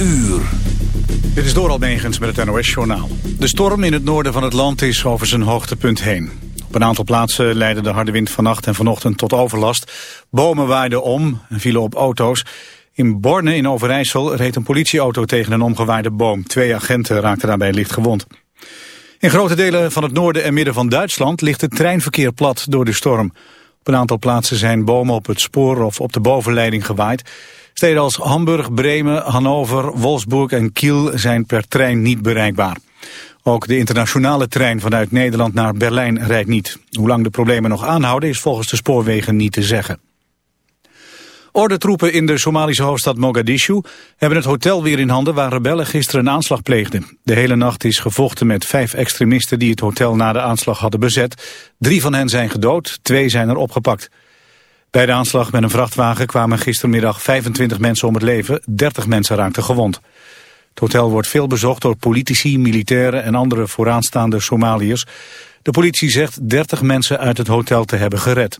Uur. Dit is door Almegens met het NOS-journaal. De storm in het noorden van het land is over zijn hoogtepunt heen. Op een aantal plaatsen leidde de harde wind vannacht en vanochtend tot overlast. Bomen waaiden om en vielen op auto's. In Borne in Overijssel reed een politieauto tegen een omgewaaide boom. Twee agenten raakten daarbij licht gewond. In grote delen van het noorden en midden van Duitsland ligt het treinverkeer plat door de storm. Op een aantal plaatsen zijn bomen op het spoor of op de bovenleiding gewaaid. Steden als Hamburg, Bremen, Hannover, Wolfsburg en Kiel zijn per trein niet bereikbaar. Ook de internationale trein vanuit Nederland naar Berlijn rijdt niet. Hoe lang de problemen nog aanhouden is volgens de spoorwegen niet te zeggen. Ordentroepen in de Somalische hoofdstad Mogadishu hebben het hotel weer in handen waar rebellen gisteren een aanslag pleegden. De hele nacht is gevochten met vijf extremisten die het hotel na de aanslag hadden bezet. Drie van hen zijn gedood, twee zijn er opgepakt. Bij de aanslag met een vrachtwagen kwamen gistermiddag 25 mensen om het leven, 30 mensen raakten gewond. Het hotel wordt veel bezocht door politici, militairen en andere vooraanstaande Somaliërs. De politie zegt 30 mensen uit het hotel te hebben gered.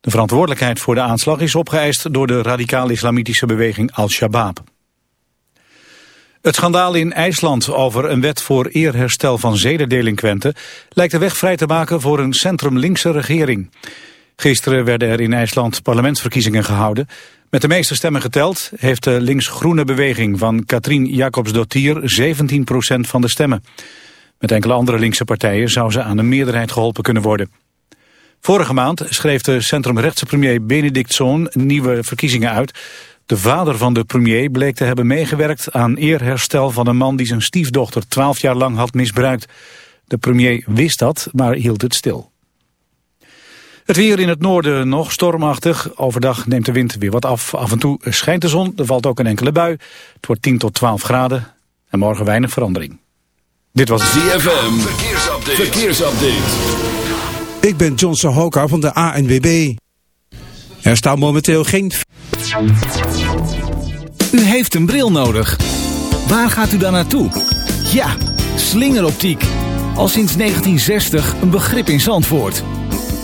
De verantwoordelijkheid voor de aanslag is opgeëist door de radicaal-islamitische beweging Al-Shabaab. Het schandaal in IJsland over een wet voor eerherstel van zedendelinquenten lijkt de weg vrij te maken voor een centrum-linkse regering. Gisteren werden er in IJsland parlementsverkiezingen gehouden. Met de meeste stemmen geteld heeft de links-groene beweging van Katrien Jacobsdottir 17% van de stemmen. Met enkele andere linkse partijen zou ze aan een meerderheid geholpen kunnen worden. Vorige maand schreef de centrumrechtse premier Benedict Zoon nieuwe verkiezingen uit. De vader van de premier bleek te hebben meegewerkt aan eerherstel van een man die zijn stiefdochter 12 jaar lang had misbruikt. De premier wist dat, maar hield het stil. Het weer in het noorden nog stormachtig. Overdag neemt de wind weer wat af. Af en toe schijnt de zon, er valt ook een enkele bui. Het wordt 10 tot 12 graden en morgen weinig verandering. Dit was het ZFM, verkeersupdate. verkeersupdate. Ik ben John Sahoka van de ANWB. Er staat momenteel geen... U heeft een bril nodig. Waar gaat u dan naartoe? Ja, slingeroptiek. Al sinds 1960 een begrip in Zandvoort.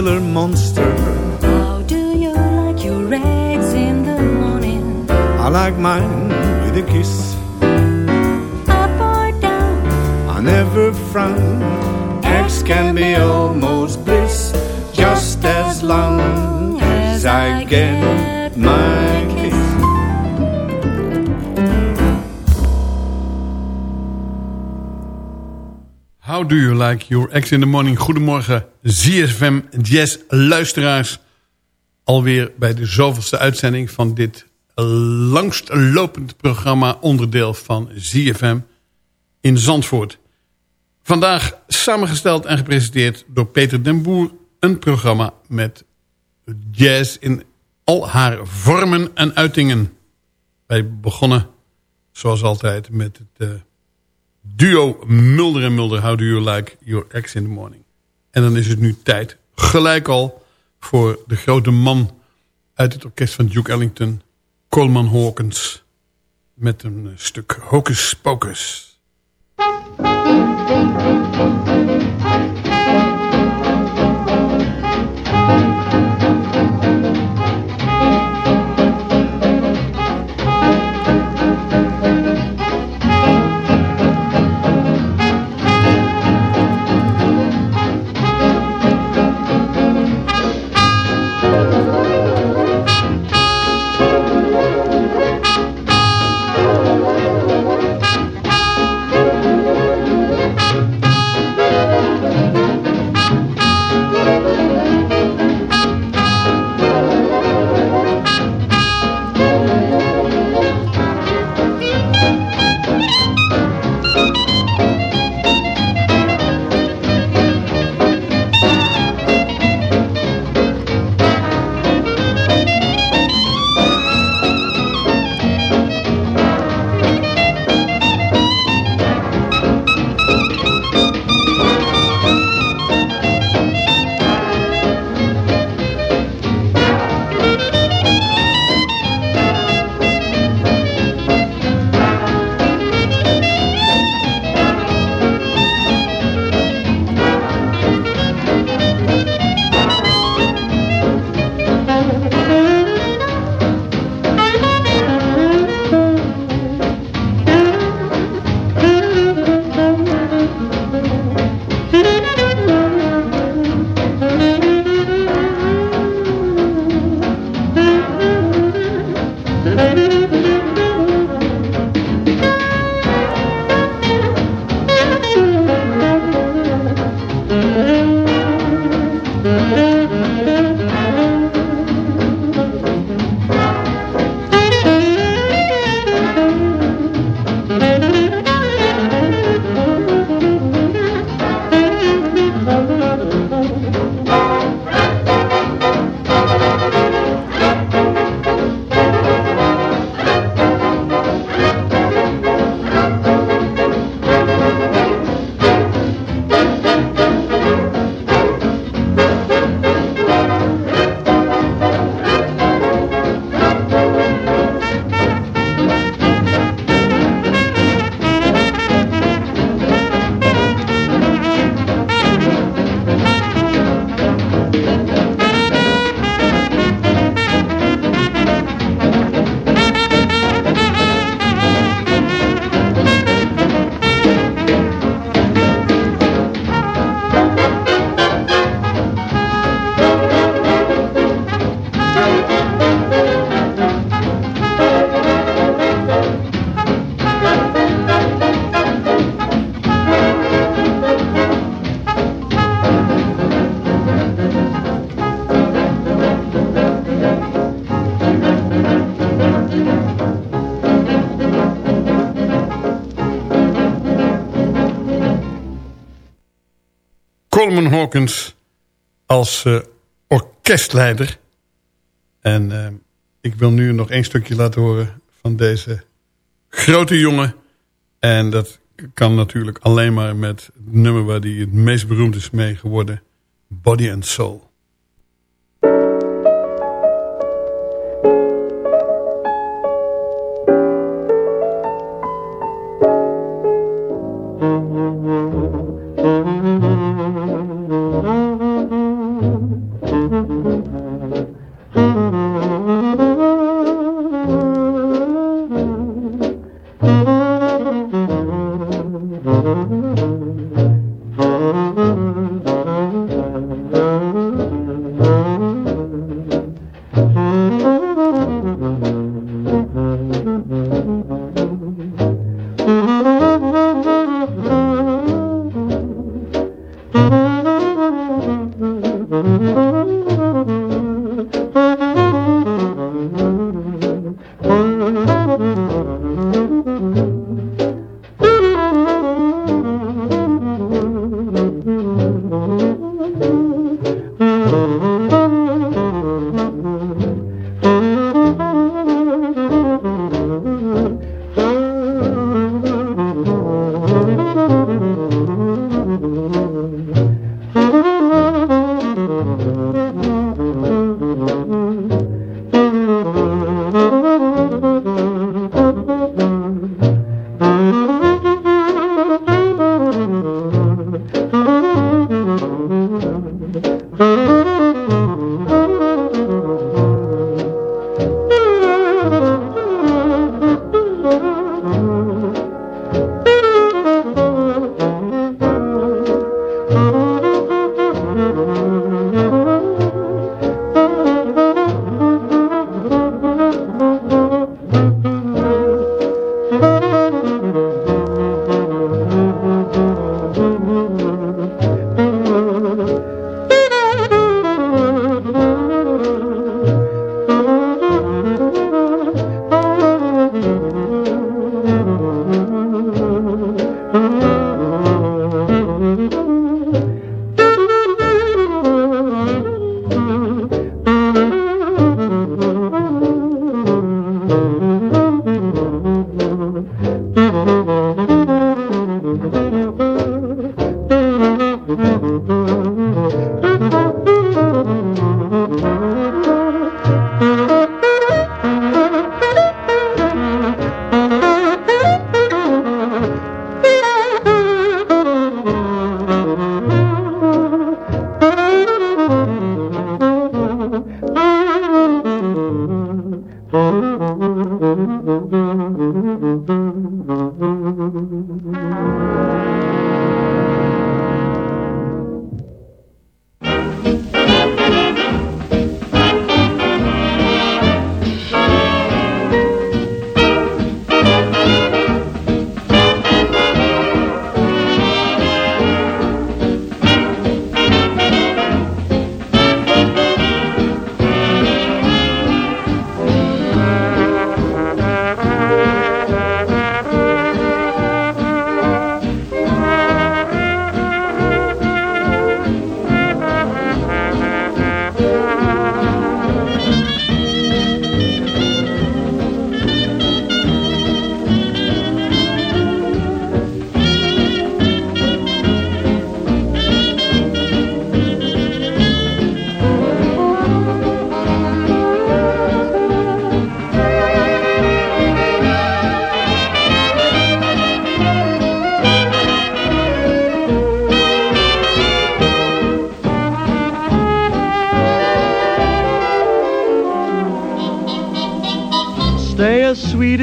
regular monster. How do you like your eggs in the morning? I like mine with a kiss. Up or down, I never frown. X can be almost bliss, just as long as I get my How do you like your ex in the morning? Goedemorgen ZFM Jazz luisteraars. Alweer bij de zoveelste uitzending van dit langstlopend programma onderdeel van ZFM in Zandvoort. Vandaag samengesteld en gepresenteerd door Peter den Boer. Een programma met jazz in al haar vormen en uitingen. Wij begonnen zoals altijd met het... eh, duo Mulder en Mulder, How Do You Like Your Ex in the Morning. En dan is het nu tijd, gelijk al, voor de grote man uit het orkest van Duke Ellington, Coleman Hawkins, met een eh, stuk Hocus Pocus. Coleman Hawkins als eh, orkestleider. En eh, ik wil nu nog één stukje laten horen van deze grote jongen. En dat kan natuurlijk alleen maar met het nummer waar hij het meest beroemd is mee geworden. Body and Soul.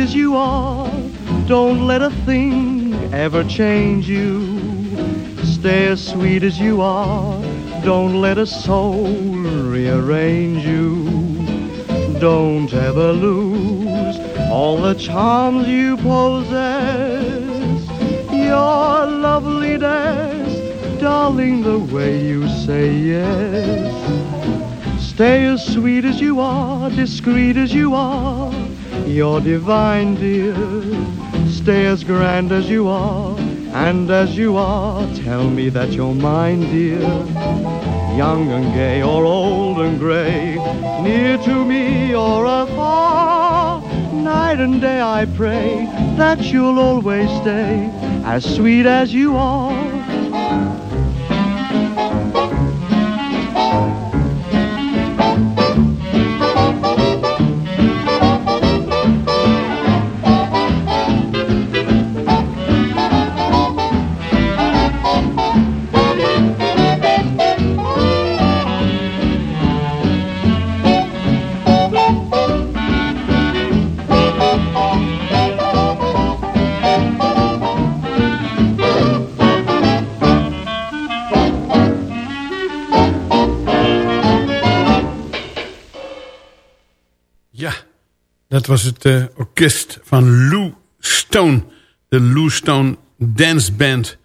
As you are. Don't let a thing ever change you. Stay as sweet as you are. Don't let a soul rearrange you. Don't ever lose all the charms you possess. Your loveliness, darling, the way you say yes. Stay as sweet as you are, discreet as you are. You're divine, dear. Stay as grand as you are, and as you are. Tell me that you're mine, dear. Young and gay, or old and gray, near to me or afar. Night and day I pray that you'll always stay as sweet as you are. Dat was het eh, orkest van Lou Stone. De Lou Stone Dance Band.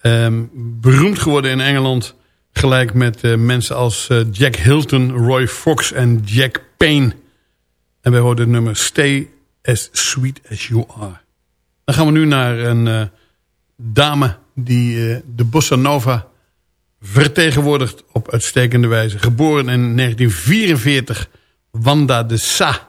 Ehm, beroemd geworden in Engeland. Gelijk met eh, mensen als eh, Jack Hilton, Roy Fox en Jack Payne. En wij hoorden het nummer Stay as Sweet as You Are. Dan gaan we nu naar een dame die de Bossa Nova vertegenwoordigt op uitstekende wijze. Geboren in 1944 Wanda de Sa.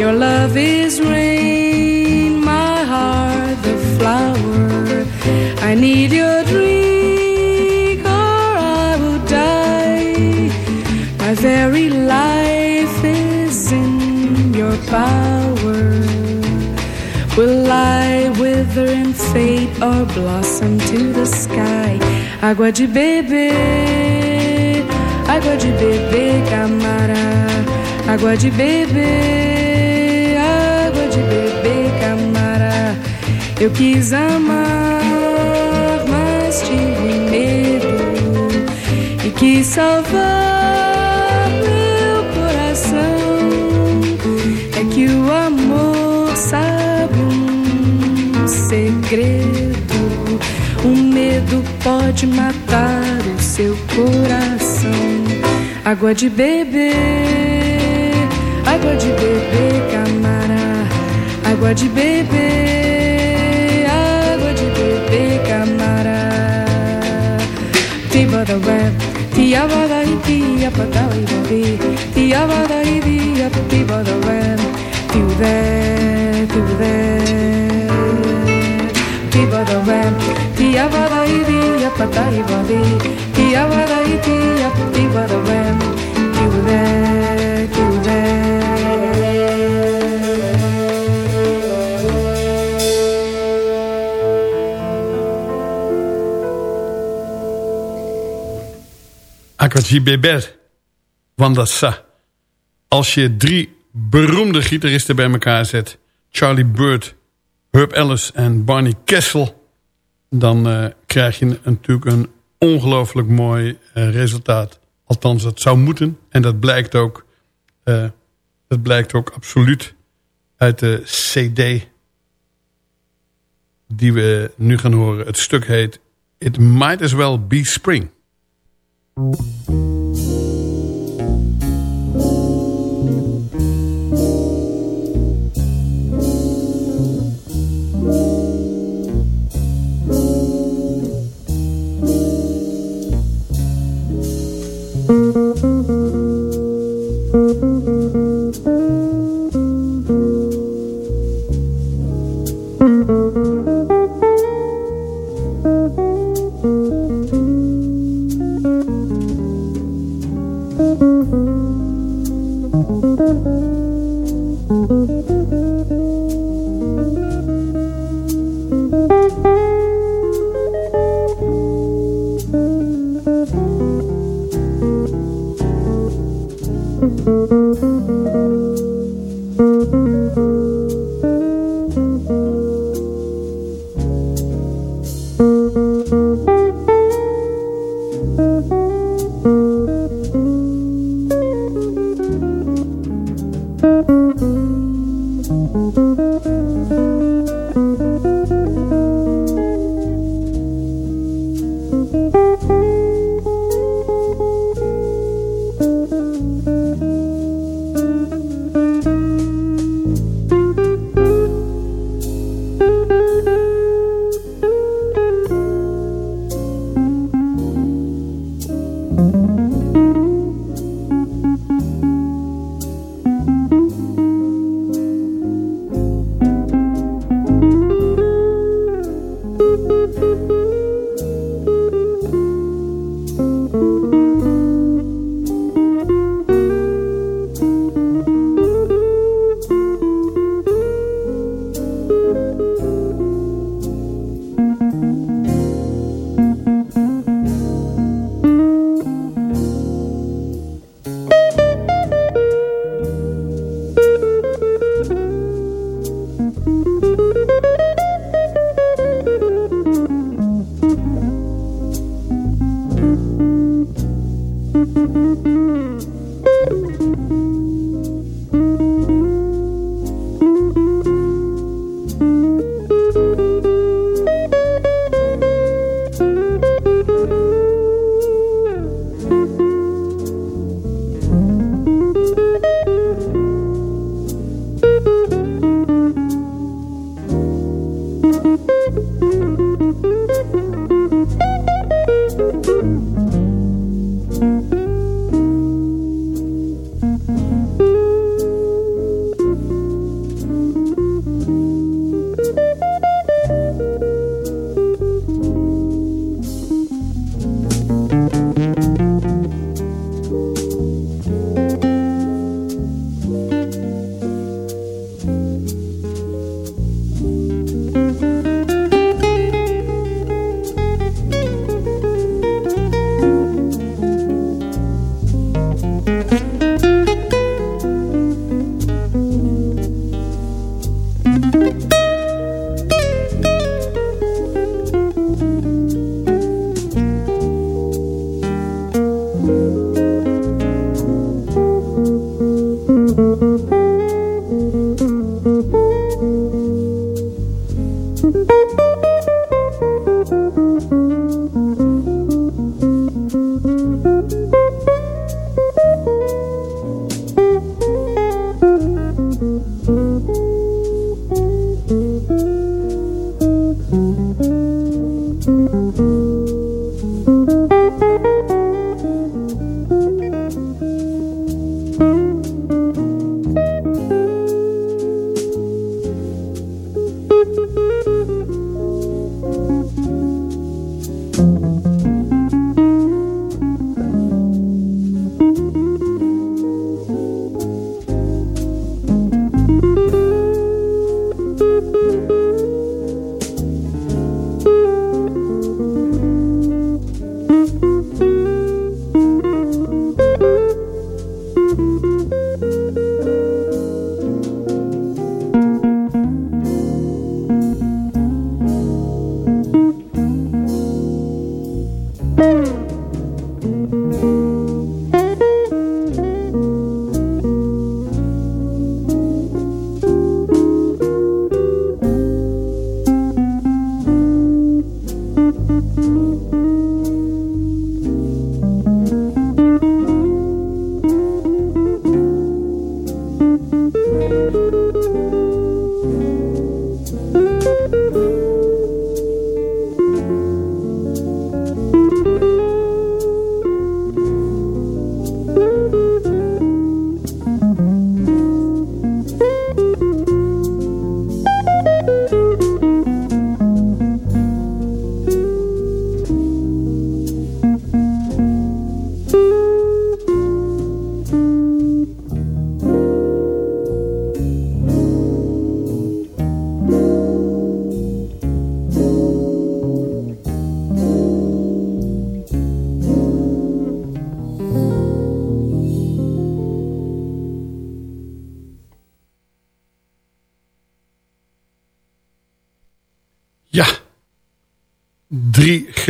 Your love is rain, my heart the flower. I need your drink or I will die. My very life is in your power. Will I wither and fade or blossom to the sky? Água de beber, água de beber, camará. Água de beber, Eu quis amar, mas tive medo e quis salvar meu coração. É que o amor sabe um segredo. O medo pode matar o seu coração. Água de beber, água de beber, camará. Água de beber, Tiba da web, tiaba da itia, patau e babi. Tiaba da idia, tiba da web. Tiu there, tiu there. Tiba da web, tiaba da idia, patau e babi. Tiaba da idia, tiba da web. Tiu there, Aquaji Beber, Wanda Sa. Als je drie beroemde gitaristen bij elkaar zet... Charlie Bird, Herb Ellis en Barney Kessel... dan eh, krijg je natuurlijk een ongelooflijk mooi eh, resultaat. Althans, dat zou moeten. En dat blijkt ook, eh, dat blijkt ook absoluut uit de cd... die we nu gaan horen. Het stuk heet It Might As Well Be Spring. Thank you.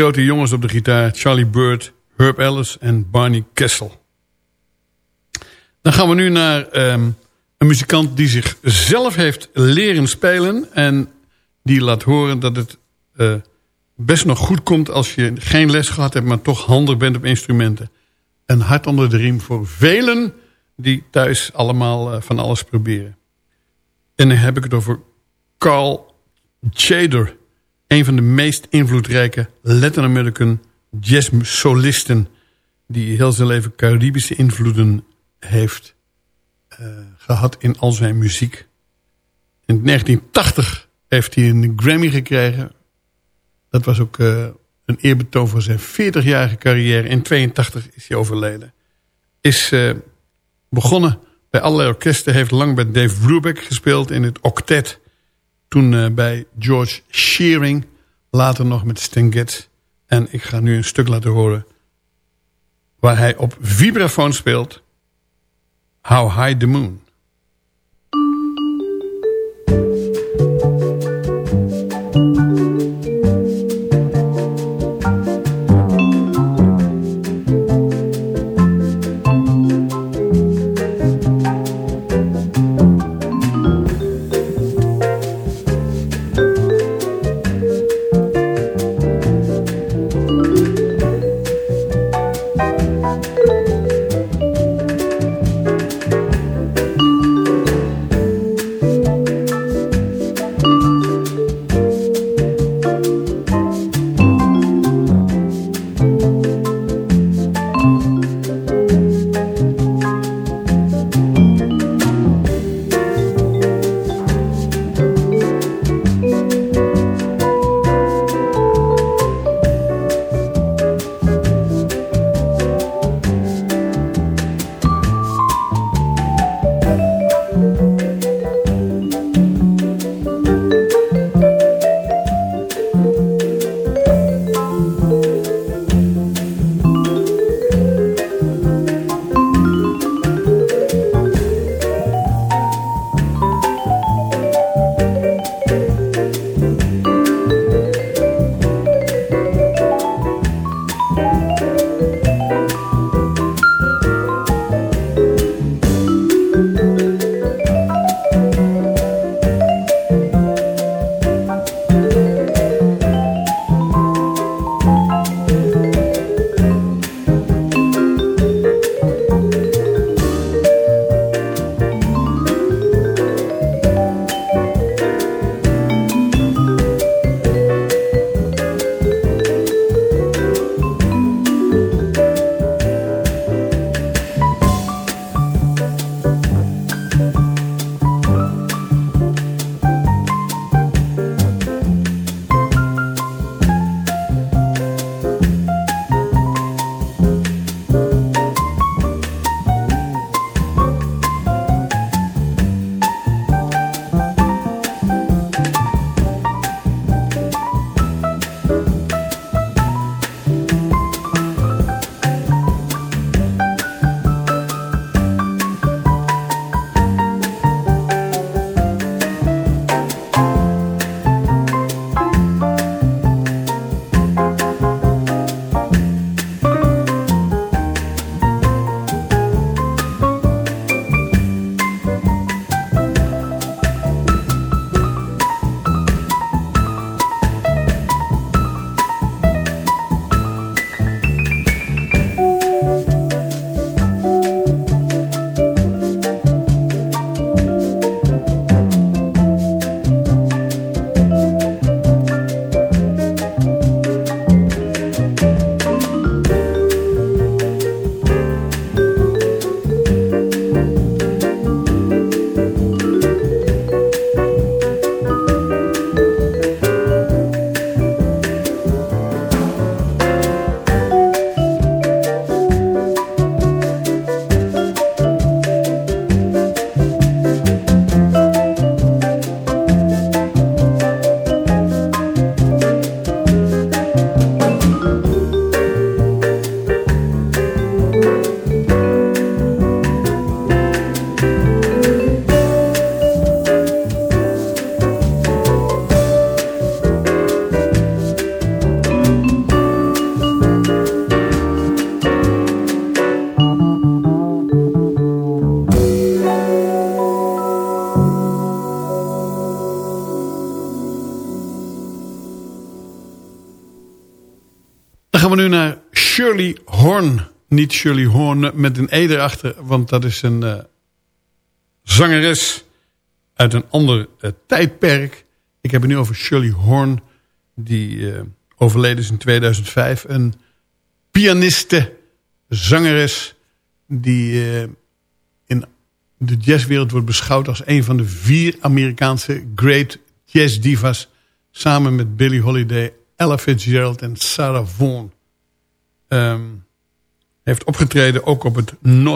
Grote jongens op de gitaar. Charlie Bird, Herb Ellis en Barney Kessel. Dan gaan we nu naar um, een muzikant die zichzelf heeft leren spelen. En die laat horen dat het uh, best nog goed komt als je geen les gehad hebt... maar toch handig bent op instrumenten. Een hart onder de riem voor velen die thuis allemaal uh, van alles proberen. En dan heb ik het over Carl Chader. Een van de meest invloedrijke Latin American jazz solisten... die heel zijn leven Caribische invloeden heeft uh, gehad in al zijn muziek. In 1980 heeft hij een Grammy gekregen. Dat was ook uh, een eerbetoon voor zijn 40-jarige carrière. In 82 is hij overleden. Is uh, begonnen bij allerlei orkesten. Heeft lang bij Dave Brubeck gespeeld in het octet. Toen uh, bij George Shearing. Later nog met Stan Getz. En ik ga nu een stuk laten horen. Waar hij op vibrafoon speelt. How High the Moon. Nu naar Shirley Horn. Niet Shirley Horn met een E erachter, want dat is een uh, zangeres uit een ander uh, tijdperk. Ik heb het nu over Shirley Horn, die overleden is in 2005. Een pianiste, zangeres, die in de jazzwereld wordt beschouwd als een van de vier Amerikaanse great jazz divas. Samen met Billie Holiday, Ella Fitzgerald en Sarah Vaughan. Um, heeft opgetreden ook op het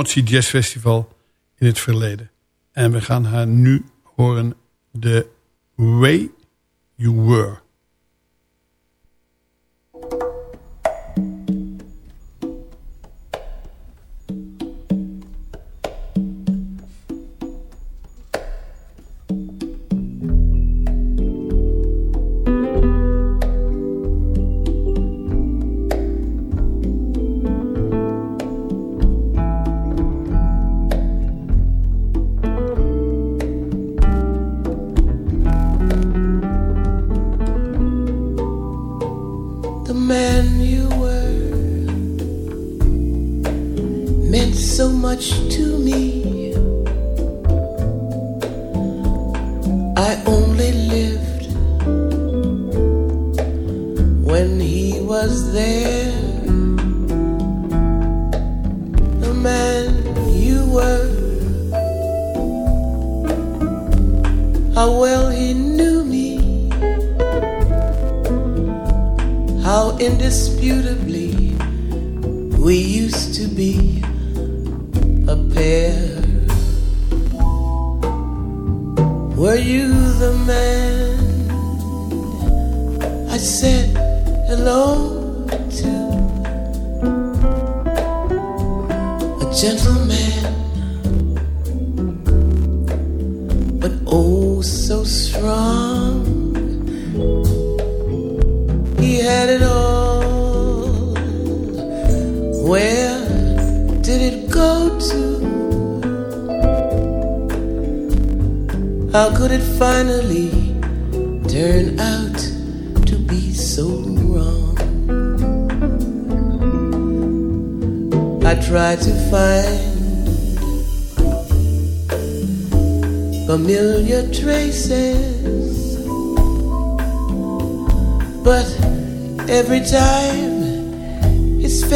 Sea Jazz Festival in het verleden. En we gaan haar nu horen The Way You Were.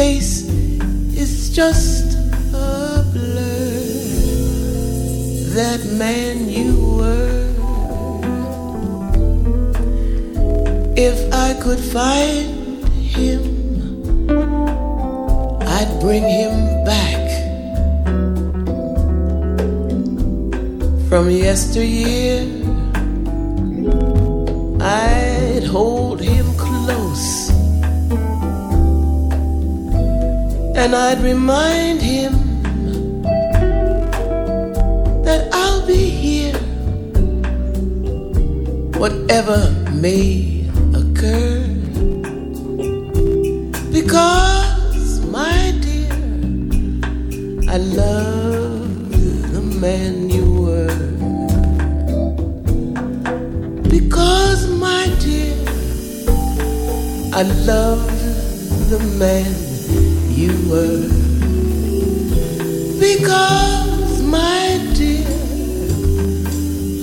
Face is just a blur. That man you were. If I could find him, I'd bring him back from yesteryear. I'd hold him and I'd remind him that I'll be here, whatever may occur, because, my dear, I love the man you were. Because, my dear, I love the man were. Because, my dear,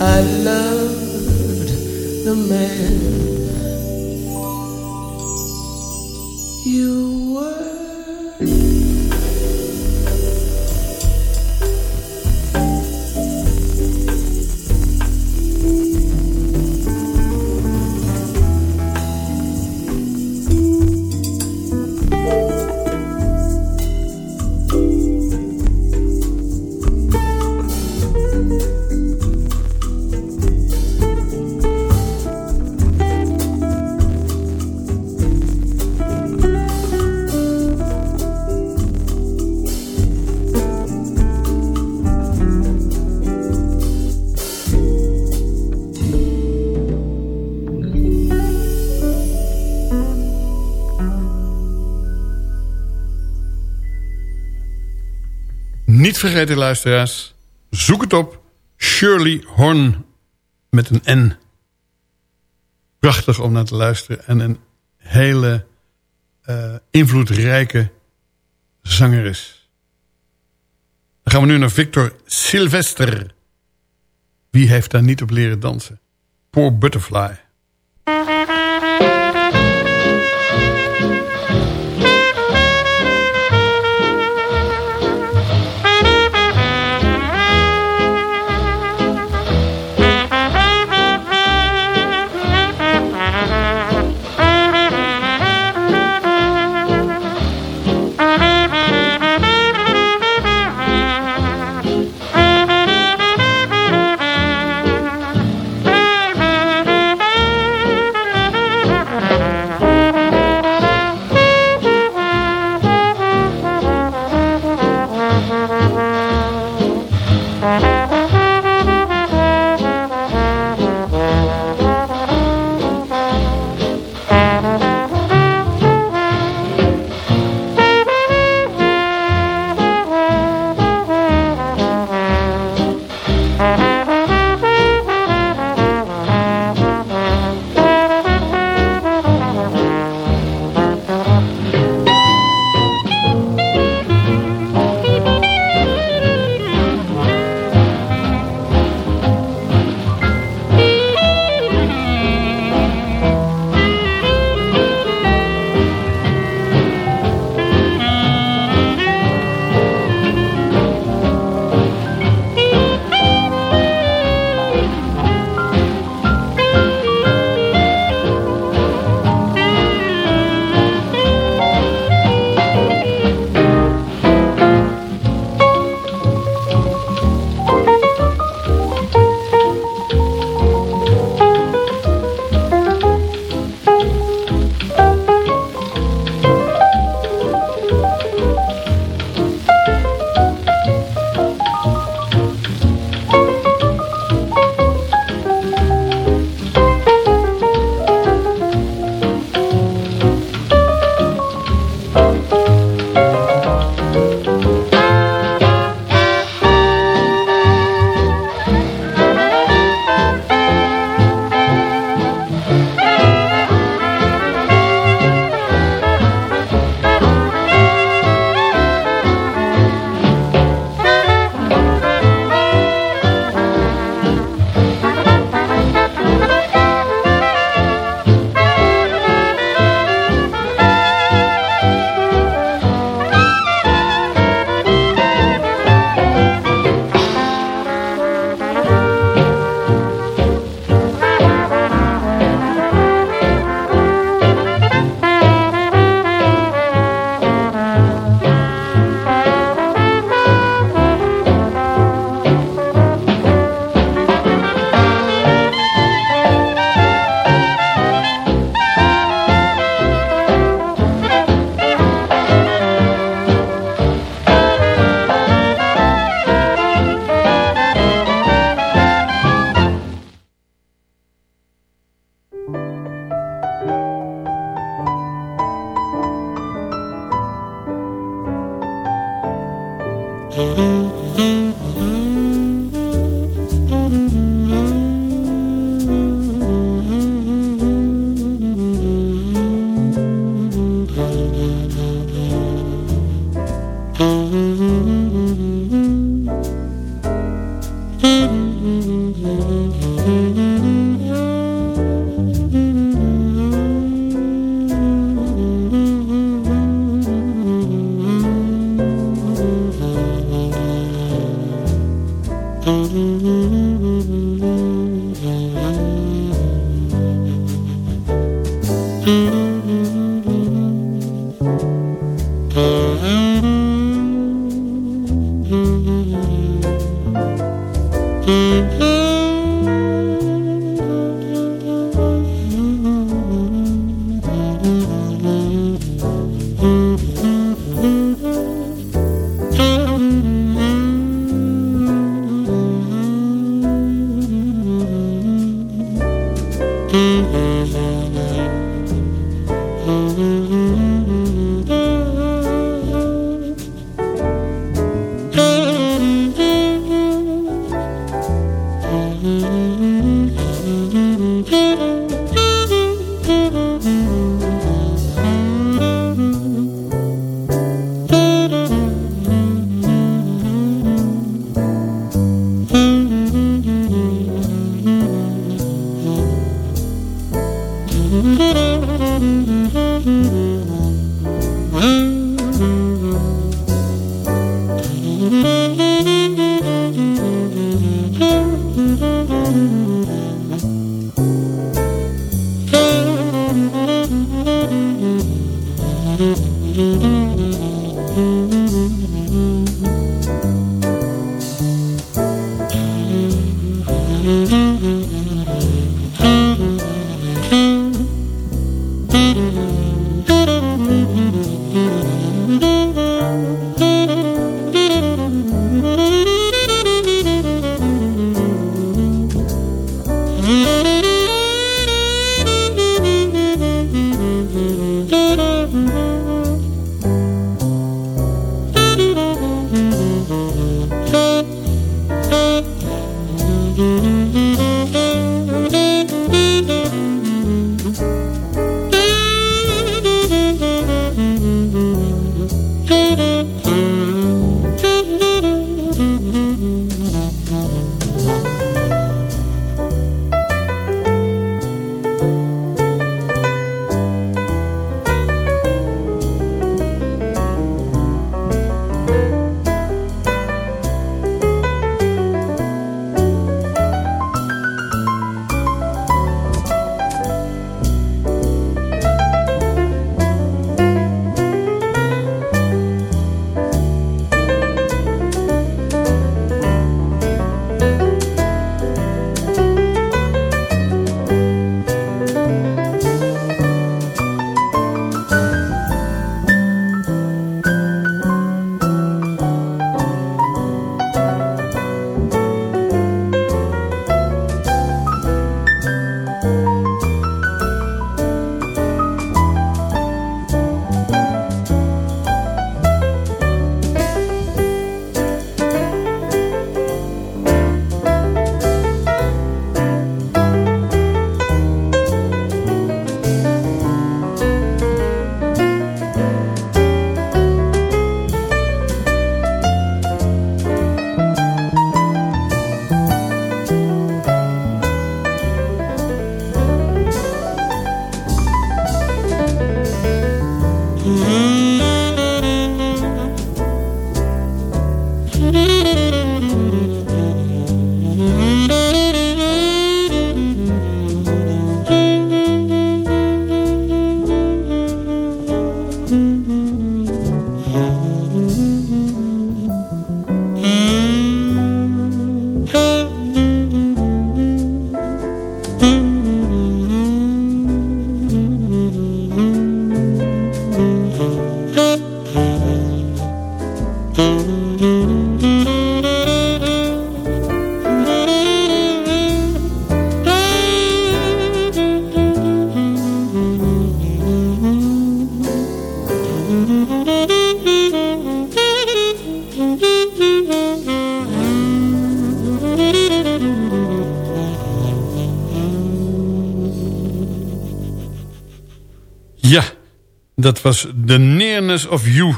I loved the man Niet vergeten luisteraars, zoek het op. Shirley Horn met een N. Prachtig om naar te luisteren. En een hele eh, invloedrijke zangeres. Dan gaan we nu naar Victor Sylvester. Wie heeft daar niet op leren dansen? Poor Butterfly. Dat was The Nearness of You.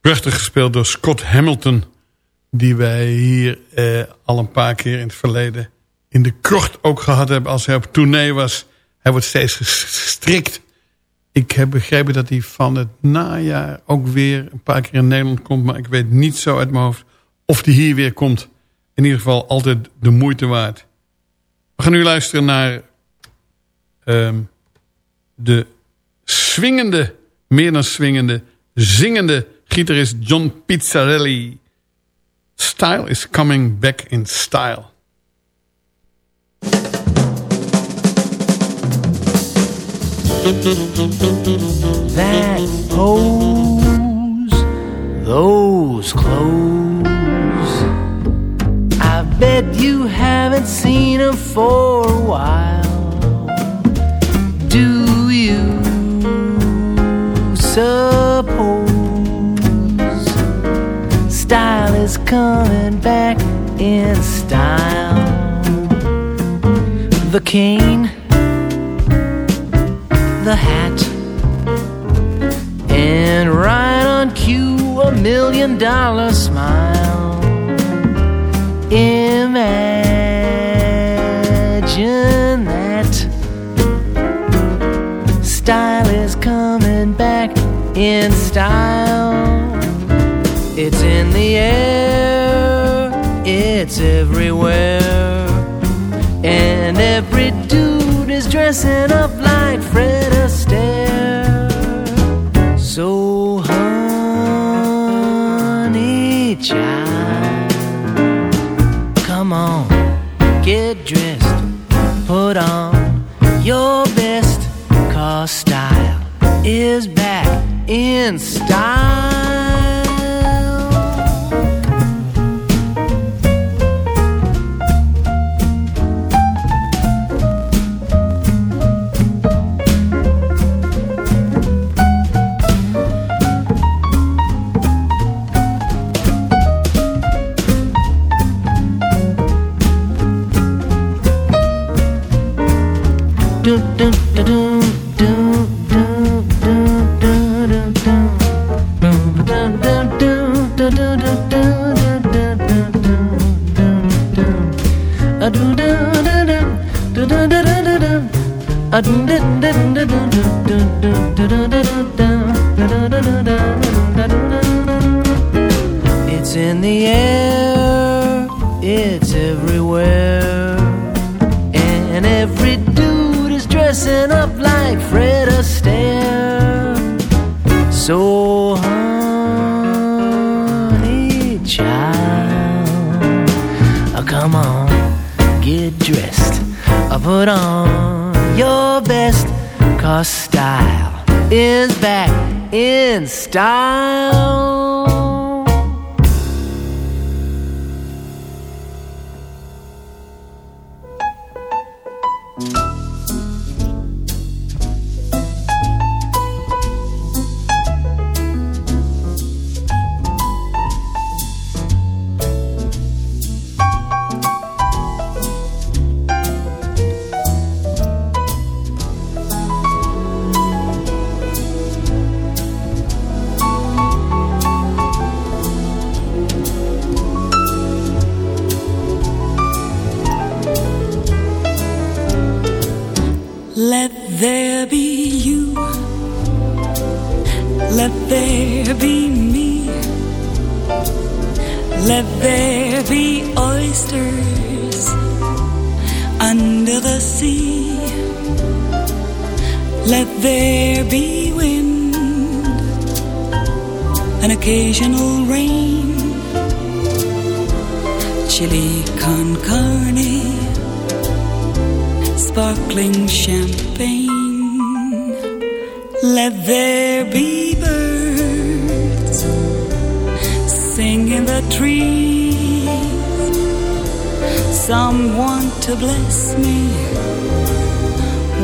Prachtig gespeeld door Scott Hamilton. Die wij hier eh, al een paar keer in het verleden in de krocht ook gehad hebben als hij op tournee was. Hij wordt steeds gestrikt. Ik heb begrepen dat hij van het najaar ook weer een paar keer in Nederland komt. Maar ik weet niet zo uit mijn hoofd of hij hier weer komt. In ieder geval altijd de moeite waard. We gaan nu luisteren naar um, de swingende, meer dan swingende, zingende gitarist John Pizzarelli. Style is coming back in style. That pose, those clothes. I bet you haven't seen her for a while. Do? Suppose style is coming back in style. The cane, the hat, and right on cue, a million dollar smile. Imagine that style is in style. It's in the air, it's everywhere. And every dude is dressing up like Fred Astaire. So, honey, child, come on, get dressed, put on your best, cause style is back in style. Let there be oysters under the sea. Let there be wind, an occasional rain, chili con carne sparkling champagne. Let there be sing in the trees. Someone to bless me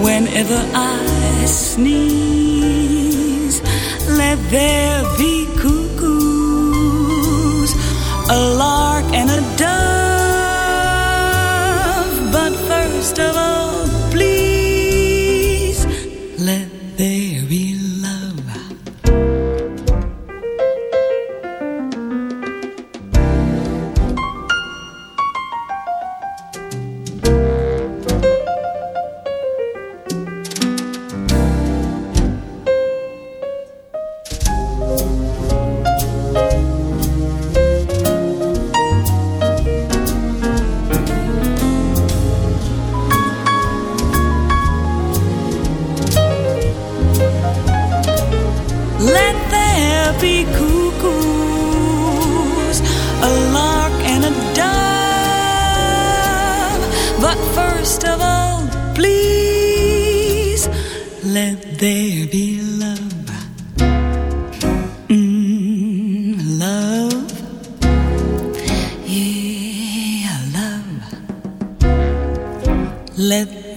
whenever I sneeze. Let there be cuckoos, a lark and a dove. But first of all,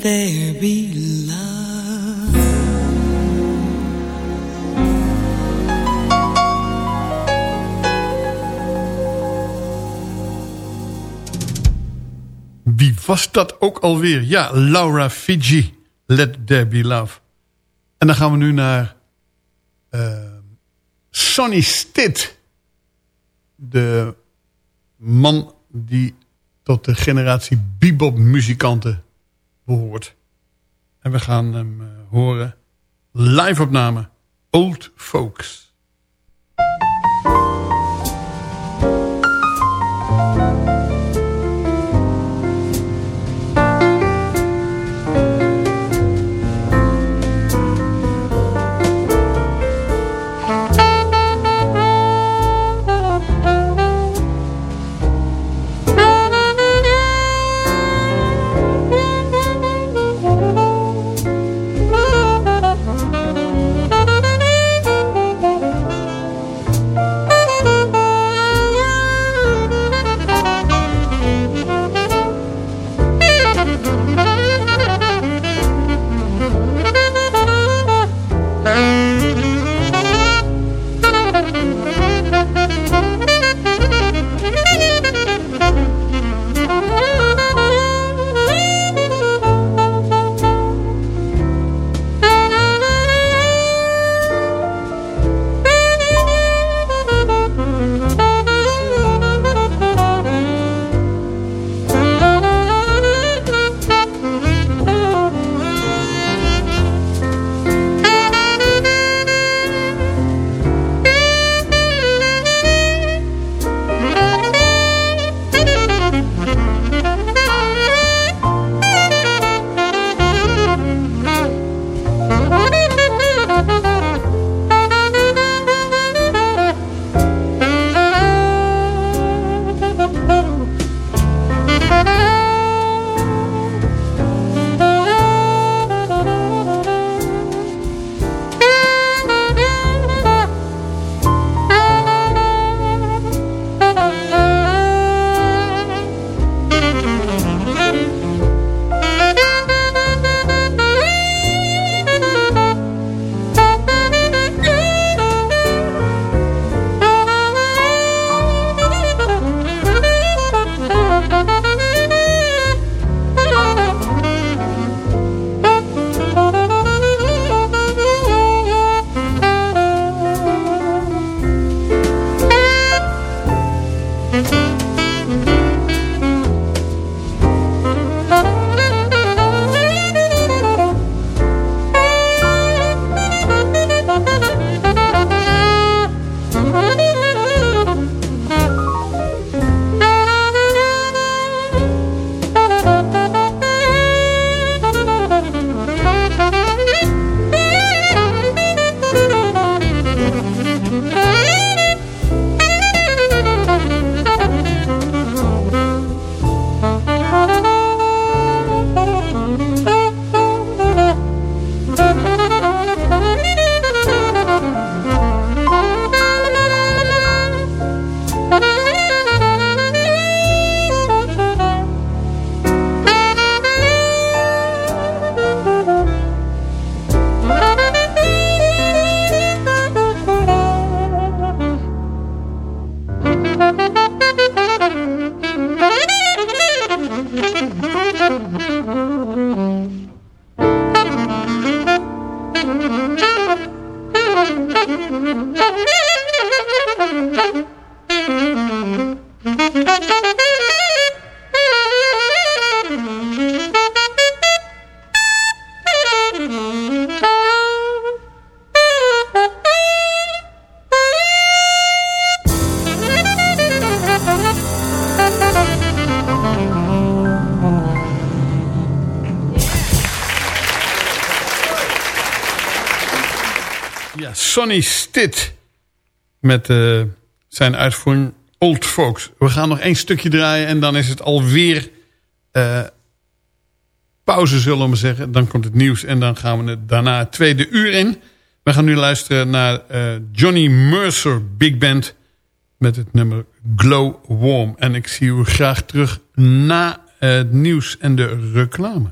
there be love. Wie was dat ook alweer? Ja, Laura Fiji. Let There Be Love. En dan gaan we nu naar eh, Sonny Stitt. De man die tot de generatie bebop muzikanten behoort. En we gaan hem eh, horen live-opname. Old Folks. Sonny Stitt met uh, zijn uitvoering Old Folks. We gaan nog één stukje draaien en dan is het alweer uh, pauze, zullen we zeggen. Dan komt het nieuws en dan gaan we het daarna het tweede uur in. We gaan nu luisteren naar uh, Johnny Mercer Big Band met het nummer Glow Warm. En ik zie u graag terug na het nieuws en de reclame.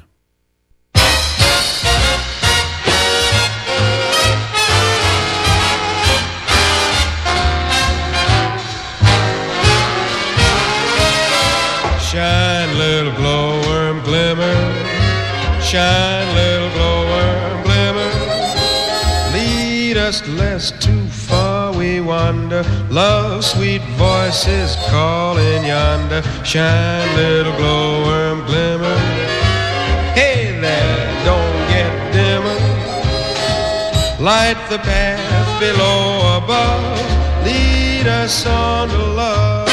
shine, little glowworm, glimmer. Lead us less too far, we wander. Love, sweet voices calling yonder. Shine, little glowworm glimmer. Hey there, don't get dimmer. Light the path below, above. Lead us on to love.